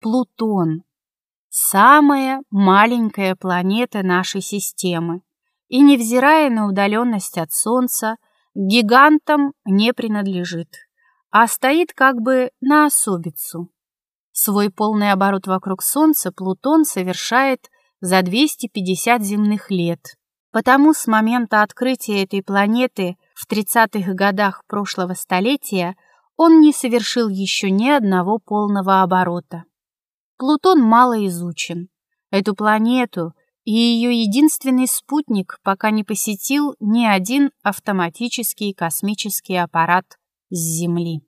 Плутон. Самая маленькая планета нашей системы. И, невзирая на удаленность от Солнца, гигантам не принадлежит, а стоит как бы на особицу. Свой полный оборот вокруг Солнца Плутон совершает за 250 земных лет. Потому с момента открытия этой планеты в 30-х годах прошлого столетия он не совершил еще ни одного полного оборота. Плутон мало изучен. Эту планету и ее единственный спутник пока не посетил ни один автоматический космический аппарат с Земли.